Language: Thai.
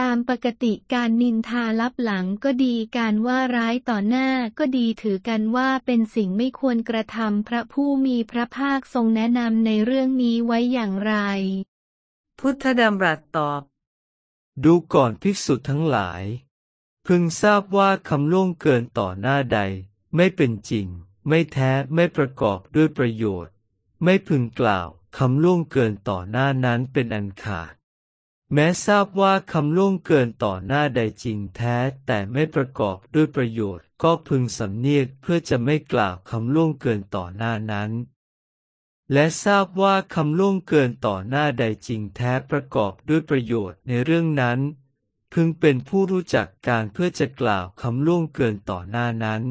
ตามปกติการนินทาลับหลังก็ดีการว่าร้ายต่อหน้าก็ดีถือกันว่าเป็นสิ่งไม่ควรกระทำพระผู้มีพระภาคทรงแนะนำในเรื่องนี้ไว้อย่างไร พุทธดำรัสตอบ ดูก่อนภิกษุทั้งหลาย พึงทราบว่าคำล่วงเกินต่อหน้าใด ไม่เป็นจริง ไม่แท้ไม่ประกอบด้วยประโยชน์ ไม่พึงกล่าวคำล่วงเกินต่อหน้านั้นเป็นอันขาด แม้ทราบว่าคำล่วงเกินต่อหน้าใดจริงแท้แต่ไม่ประกอบด้วยประโยชน์ก็พึงสำเนียกเพื่อจะไม่กล่าวคำล่วงเกินต่อหน้านั้น และทราบว่าคำล่วงเกินต่อหน้าใดจริงแท้ประกอบด้วยประโยชน์ในเรื่องนั้น พึงเป็นผู้รู้จักการเพื่อจะกล่าวคำล่วงเกินต่อหน้านั้น